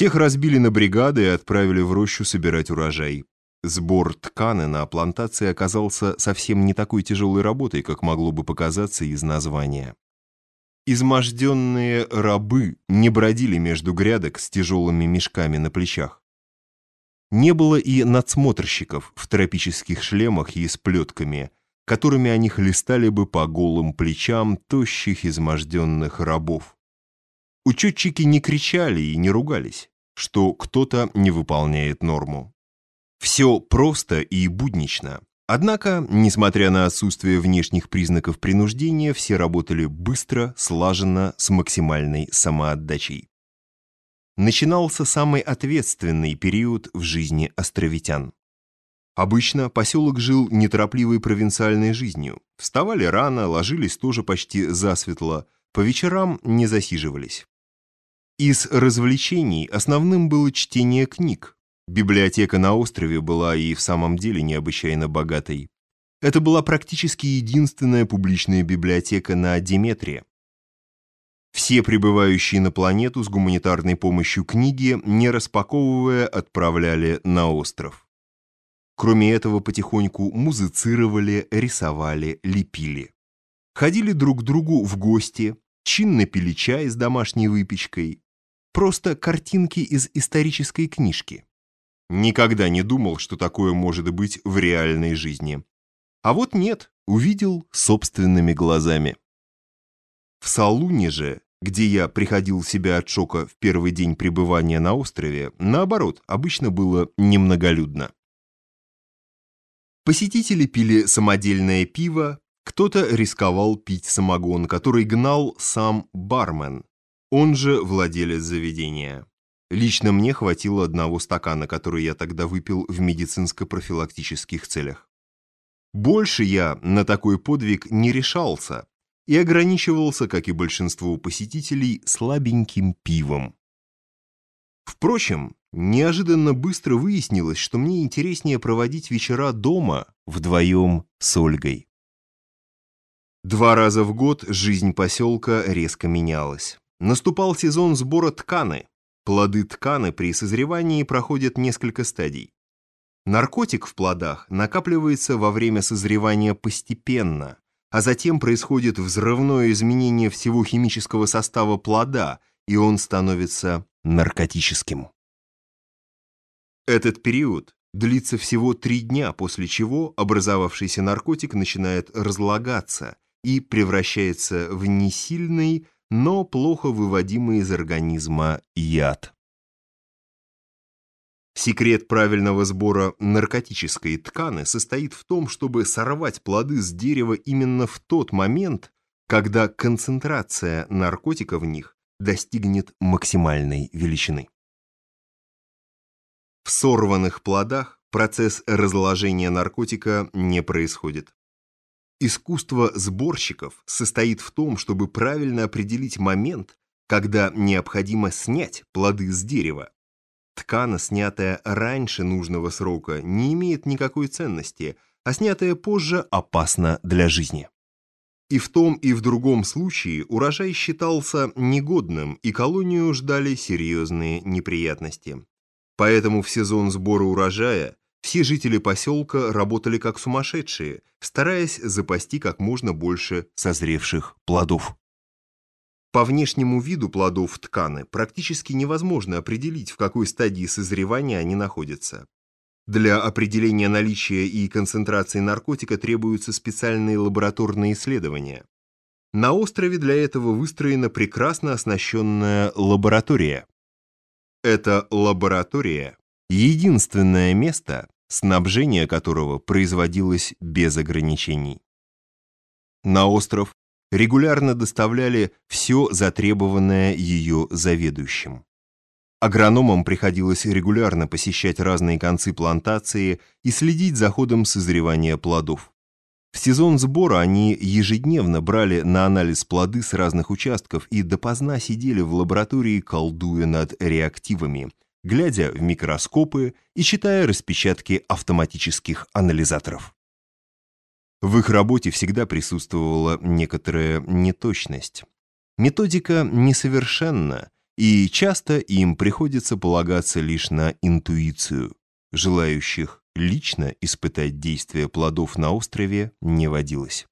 Всех разбили на бригады и отправили в рощу собирать урожай. Сбор тканы на плантации оказался совсем не такой тяжелой работой, как могло бы показаться из названия. Изможденные рабы не бродили между грядок с тяжелыми мешками на плечах. Не было и надсмотрщиков в тропических шлемах и с плетками, которыми они хлестали бы по голым плечам тощих изможденных рабов. Учетчики не кричали и не ругались, что кто-то не выполняет норму. Все просто и буднично. Однако, несмотря на отсутствие внешних признаков принуждения, все работали быстро, слаженно, с максимальной самоотдачей. Начинался самый ответственный период в жизни островитян. Обычно поселок жил неторопливой провинциальной жизнью. Вставали рано, ложились тоже почти засветло, по вечерам не засиживались. Из развлечений основным было чтение книг. Библиотека на острове была и в самом деле необычайно богатой. Это была практически единственная публичная библиотека на Деметре. Все прибывающие на планету с гуманитарной помощью книги, не распаковывая, отправляли на остров. Кроме этого, потихоньку музицировали, рисовали, лепили. Ходили друг к другу в гости, чинно пили чай с домашней выпечкой, Просто картинки из исторической книжки. Никогда не думал, что такое может быть в реальной жизни. А вот нет, увидел собственными глазами. В Салуне же, где я приходил в себя от шока в первый день пребывания на острове, наоборот, обычно было немноголюдно. Посетители пили самодельное пиво, кто-то рисковал пить самогон, который гнал сам бармен, он же владелец заведения. Лично мне хватило одного стакана, который я тогда выпил в медицинско-профилактических целях. Больше я на такой подвиг не решался и ограничивался, как и большинство посетителей, слабеньким пивом. Впрочем, неожиданно быстро выяснилось, что мне интереснее проводить вечера дома вдвоем с Ольгой. Два раза в год жизнь поселка резко менялась. Наступал сезон сбора тканы. Плоды тканы при созревании проходят несколько стадий. Наркотик в плодах накапливается во время созревания постепенно, а затем происходит взрывное изменение всего химического состава плода, и он становится наркотическим. Этот период длится всего три дня, после чего образовавшийся наркотик начинает разлагаться и превращается в несильный, но плохо выводимый из организма яд. Секрет правильного сбора наркотической ткани состоит в том, чтобы сорвать плоды с дерева именно в тот момент, когда концентрация наркотика в них достигнет максимальной величины. В сорванных плодах процесс разложения наркотика не происходит. Искусство сборщиков состоит в том, чтобы правильно определить момент, когда необходимо снять плоды с дерева. Ткана, снятая раньше нужного срока, не имеет никакой ценности, а снятая позже опасна для жизни. И в том, и в другом случае урожай считался негодным, и колонию ждали серьезные неприятности. Поэтому в сезон сбора урожая все жители поселка работали как сумасшедшие, стараясь запасти как можно больше созревших плодов. По внешнему виду плодов тканы практически невозможно определить, в какой стадии созревания они находятся. Для определения наличия и концентрации наркотика требуются специальные лабораторные исследования. На острове для этого выстроена прекрасно оснащенная лаборатория. Эта лаборатория единственное место, снабжение которого производилось без ограничений. На остров регулярно доставляли все затребованное ее заведующим. Агрономам приходилось регулярно посещать разные концы плантации и следить за ходом созревания плодов. В сезон сбора они ежедневно брали на анализ плоды с разных участков и допоздна сидели в лаборатории, колдуя над реактивами, глядя в микроскопы и читая распечатки автоматических анализаторов. В их работе всегда присутствовала некоторая неточность. Методика несовершенна, и часто им приходится полагаться лишь на интуицию. Желающих лично испытать действие плодов на острове не водилось.